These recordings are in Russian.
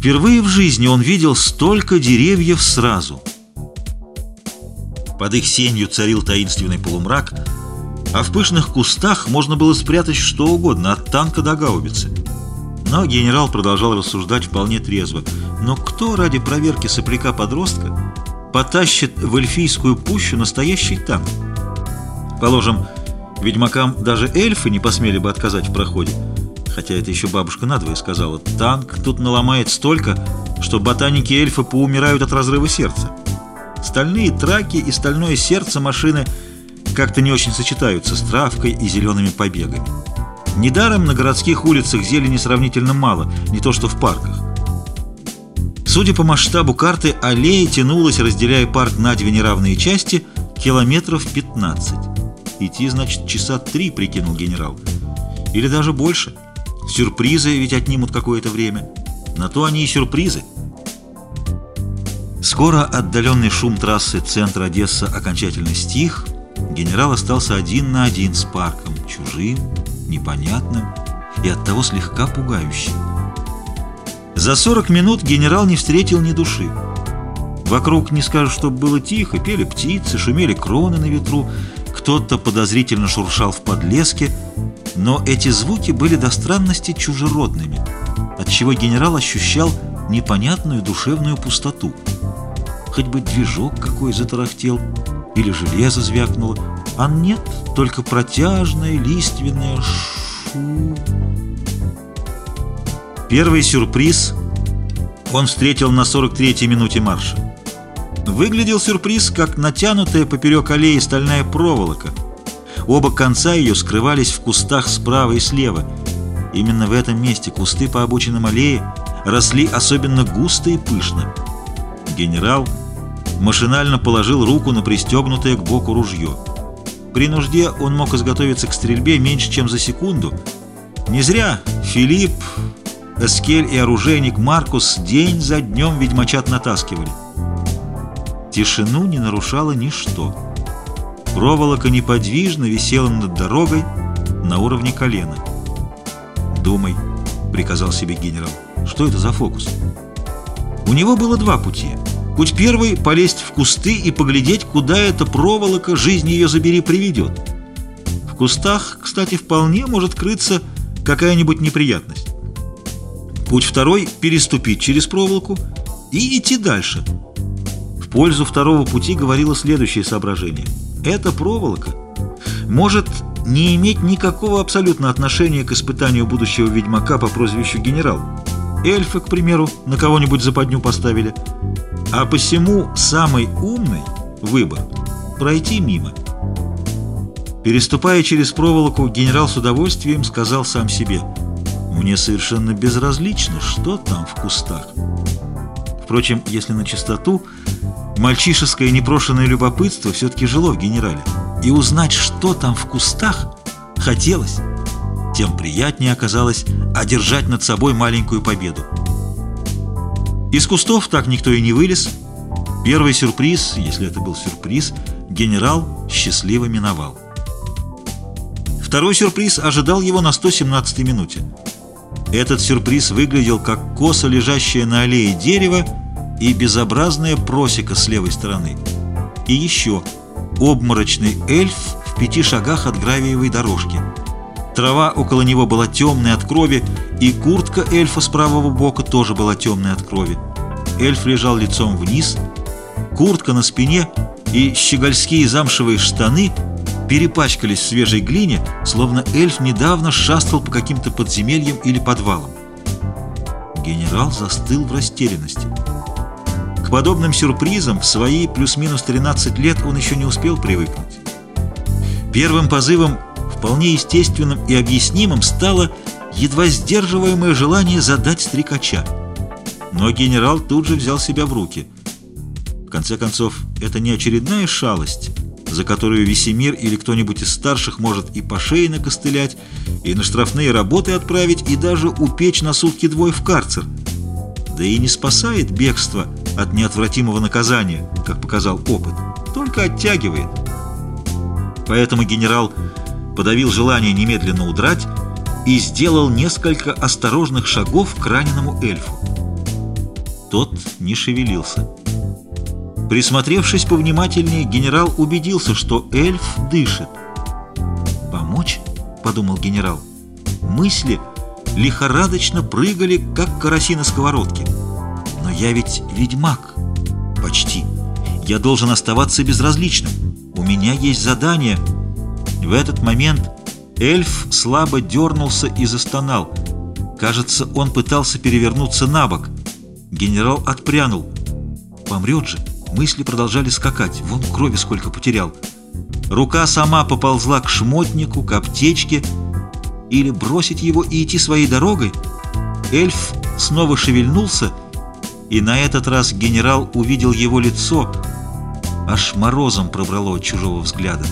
Впервые в жизни он видел столько деревьев сразу. Под их сенью царил таинственный полумрак, а в пышных кустах можно было спрятать что угодно, от танка до гаубицы. Но генерал продолжал рассуждать вполне трезво. Но кто ради проверки сопляка-подростка потащит в эльфийскую пущу настоящий танк? Положим, ведьмакам даже эльфы не посмели бы отказать в проходе. Хотя это еще бабушка надвое сказала. Танк тут наломает столько, что ботаники-эльфы поумирают от разрыва сердца. Стальные траки и стальное сердце машины как-то не очень сочетаются с травкой и зелеными побегами. Недаром на городских улицах зелени сравнительно мало, не то что в парках. Судя по масштабу карты, аллея тянулась, разделяя парк на две неравные части, километров 15. Идти, значит, часа три, прикинул генерал. Или даже больше. Сюрпризы ведь отнимут какое-то время. На то они и сюрпризы. Скоро отдаленный шум трассы центра Одесса окончательно стих. Генерал остался один на один с парком, чужим, непонятным и оттого слегка пугающим. За 40 минут генерал не встретил ни души. Вокруг не скажешь, чтобы было тихо, пели птицы, шумели кроны на ветру, кто-то подозрительно шуршал в подлеске, но эти звуки были до странности чужеродными, отчего генерал ощущал непонятную душевную пустоту. Хоть бы движок какой затарахтел, или железо звякнуло, а нет, только протяжное лиственное шу. Первый сюрприз он встретил на 43-й минуте марша. Выглядел сюрприз, как натянутая поперек аллеи стальная проволока. Оба конца ее скрывались в кустах справа и слева. Именно в этом месте кусты по обочинам аллеи росли особенно густо и пышно. Генерал машинально положил руку на пристегнутое к боку ружье. При нужде он мог изготовиться к стрельбе меньше, чем за секунду. Не зря Филипп, Эскель и оружейник Маркус день за днем ведьмачат натаскивали. Тишину не нарушало ничто. Проволока неподвижно висела над дорогой на уровне колена. «Думай», — приказал себе генерал, — «что это за фокус?» У него было два пути — Путь первый — полезть в кусты и поглядеть, куда эта проволока, жизнь ее забери, приведет. В кустах, кстати, вполне может крыться какая-нибудь неприятность. Путь второй — переступить через проволоку и идти дальше. Пользу второго пути говорило следующее соображение. Эта проволока может не иметь никакого абсолютно отношения к испытанию будущего ведьмака по прозвищу генерал. Эльфы, к примеру, на кого-нибудь западню поставили — а посему самый умный выбор – пройти мимо. Переступая через проволоку, генерал с удовольствием сказал сам себе «Мне совершенно безразлично, что там в кустах». Впрочем, если на чистоту, мальчишеское непрошенное любопытство все-таки жило в генерале. И узнать, что там в кустах, хотелось. Тем приятнее оказалось одержать над собой маленькую победу. Из кустов так никто и не вылез. Первый сюрприз, если это был сюрприз, генерал счастливо миновал. Второй сюрприз ожидал его на 117-й минуте. Этот сюрприз выглядел как косо лежащее на аллее дерево и безобразная просека с левой стороны. И еще обморочный эльф в пяти шагах от гравиевой дорожки. Трава около него была темная от крови, и куртка эльфа с правого бока тоже была темная от крови. Эльф лежал лицом вниз, куртка на спине и щегольские замшевые штаны перепачкались в свежей глине, словно эльф недавно шастал по каким-то подземельям или подвалам. Генерал застыл в растерянности. Подобным сюрпризам в свои плюс-минус 13 лет он еще не успел привыкнуть. Первым позывом, вполне естественным и объяснимым, стало едва сдерживаемое желание задать стрекача. Но генерал тут же взял себя в руки. В конце концов, это не очередная шалость, за которую Весемир или кто-нибудь из старших может и по шее накостылять, и на штрафные работы отправить, и даже упечь на сутки двое в карцер. Да и не спасает бегство от неотвратимого наказания, как показал опыт, только оттягивает. Поэтому генерал подавил желание немедленно удрать и сделал несколько осторожных шагов к раненому эльфу. Тот не шевелился. Присмотревшись повнимательнее, генерал убедился, что эльф дышит. «Помочь?» — подумал генерал. Мысли лихорадочно прыгали, как караси на сковородке. «Но я ведь ведьмак. Почти. Я должен оставаться безразличным. У меня есть задание». В этот момент эльф слабо дернулся и застонал. Кажется, он пытался перевернуться на бок. Генерал отпрянул. «Помрет же!» Мысли продолжали скакать. Вон крови сколько потерял. Рука сама поползла к шмотнику, к аптечке. Или бросить его и идти своей дорогой? Эльф снова шевельнулся, и на этот раз генерал увидел его лицо. Аж морозом пробрало от чужого взгляда.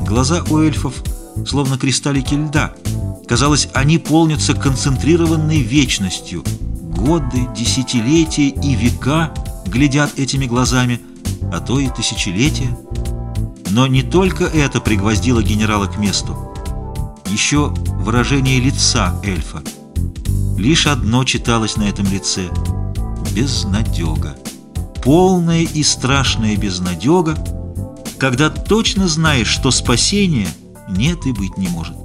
Глаза у эльфов словно кристаллики льда. Казалось, они полнятся концентрированной вечностью. Годы, десятилетия и века глядят этими глазами, а то и тысячелетия. Но не только это пригвоздило генерала к месту. Еще выражение лица эльфа. Лишь одно читалось на этом лице — безнадега. Полная и страшная безнадега, когда точно знаешь, что спасения нет и быть не может.